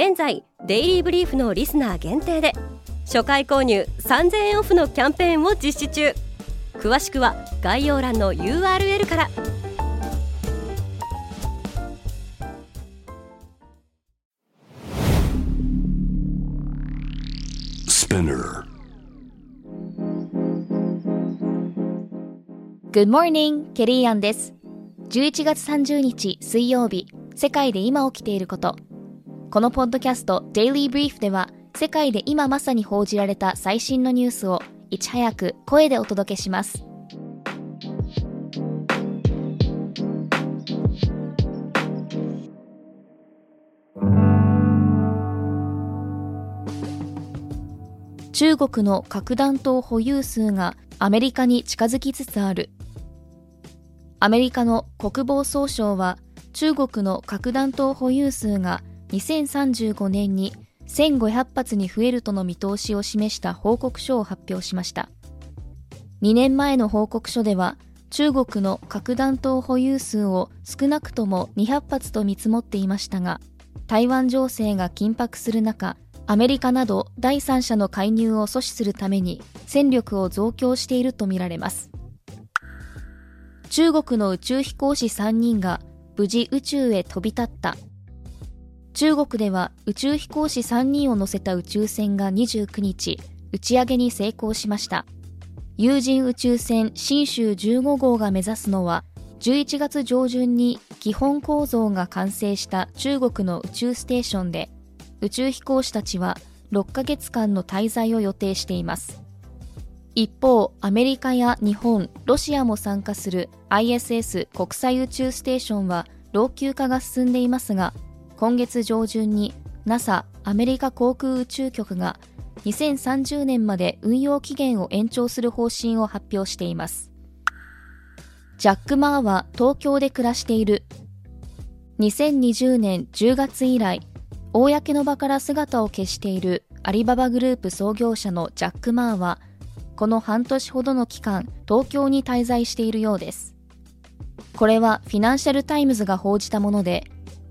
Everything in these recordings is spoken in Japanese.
現在デイリーブリーフのリスナー限定で初回購入3000円オフのキャンペーンを実施中。詳しくは概要欄の URL からス p i n n e Good morning, ケリーアンです。11月30日水曜日世界で今起きていることこのポッドキャスト Daily Brief では世界で今まさに報じられた最新のニュースをいち早く声でお届けします。中国の核弾頭保有数がアメリカに近づきつつある。アメリカの国防総省は中国の核弾頭保有数が2035年に1500発に増えるとの見通しを示した報告書を発表しました。2年前の報告書では中国の核弾頭保有数を少なくとも200発と見積もっていましたが台湾情勢が緊迫する中アメリカなど第三者の介入を阻止するために戦力を増強しているとみられます。中国の宇宙飛行士3人が無事宇宙へ飛び立った。中国では宇宙飛行士3人を乗せた宇宙船が29日打ち上げに成功しました。有人宇宙船新州15号が目指すのは11月上旬に基本構造が完成した中国の宇宙ステーションで宇宙飛行士たちは6ヶ月間の滞在を予定しています。一方アメリカや日本ロシアも参加する ISS 国際宇宙ステーションは老朽化が進んでいますが今月上旬に NASA アメリカ航空宇宙局が2030年まで運用期限を延長する方針を発表しています。ジャック・マーは東京で暮らしている。2020年10月以来公の場から姿を消しているアリババグループ創業者のジャック・マーはこの半年ほどの期間東京に滞在しているようです。これはフィナンシャル・タイムズが報じたもので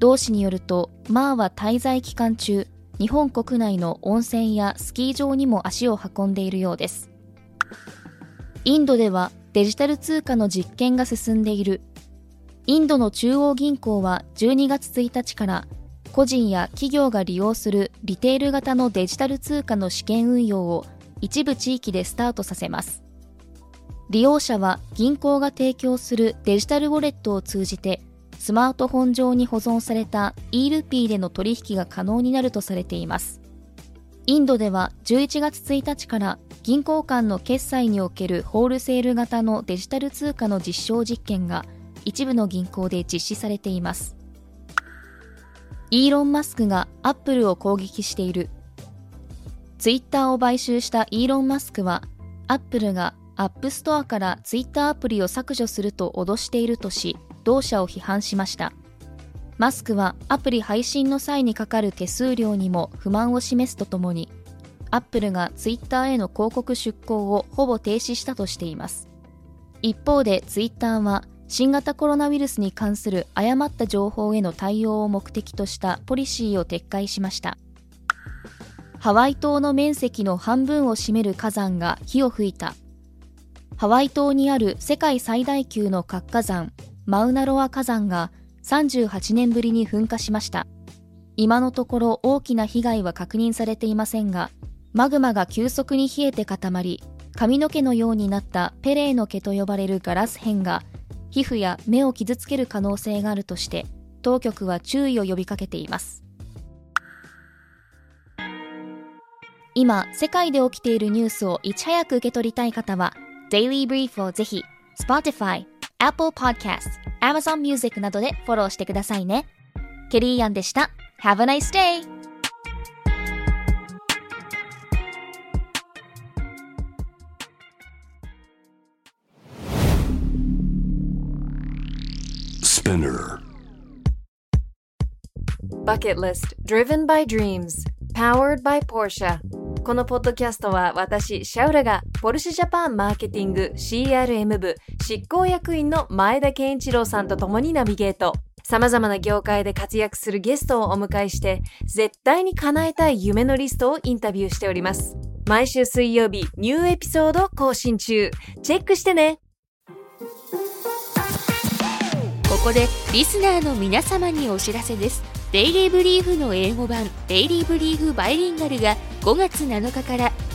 同紙によるとマーは滞在期間中日本国内の温泉やスキー場にも足を運んでいるようです。インドではデジタル通貨の実験が進んでいる。インドの中央銀行は12月1日から個人や企業が利用するリテール型のデジタル通貨の試験運用を一部地域でスタートさせます。利用者は銀行が提供するデジタルウォレットを通じてスマートフォン上に保存された e ルピーでの取引が可能になるとされています。インドでは11月1日から銀行間の決済におけるホールセール型のデジタル通貨の実証実験が一部の銀行で実施されています。イーロン・マスクがアップルを攻撃している。ツイッターを買収したイーロン・マスクは、アップルがアップストアからツイッターアプリを削除すると脅しているとし、同社を批判しました。マスクはアプリ配信の際にかかる手数料にも不満を示すとともにアップルがツイッターへの広告出稿をほぼ停止したとしています。一方でツイッターは新型コロナウイルスに関する誤った情報への対応を目的としたポリシーを撤回しました。ハワイ島の面積の半分を占める火山が火を吹いた。ハワイ島にある世界最大級の活火山マウナロア火山が38年ぶりに噴火しました。今のところ大きな被害は確認されていませんがマグマが急速に冷えて固まり髪の毛のようになったペレーの毛と呼ばれるガラス片が皮膚や目を傷つける可能性があるとして当局は注意を呼びかけています。今世界で起きているニュースをいち早く受け取りたい方は Daily Brief をぜひ Spotify Apple Podcasts、Amazon Music などでフォローしてくださいね。ケリーアンでした。Have a nice day! Bucket List Driven by Dreams Powered by Porsche このポッドキャストは私シャウラがポルシェジャパンマーケティング CRM 部執行役員の前田健一郎さんと共にナビゲート。様々な業界で活躍するゲストをお迎えして絶対に叶えたい夢のリストをインタビューしております。毎週水曜日ニューエピソード更新中。チェックしてねここでリスナーの皆様にお知らせですデイリーブリーフの英語版デイリーブリーフバイリンガルが5月7日から